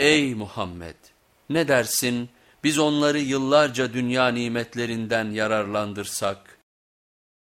Ey Muhammed! Ne dersin biz onları yıllarca dünya nimetlerinden yararlandırsak,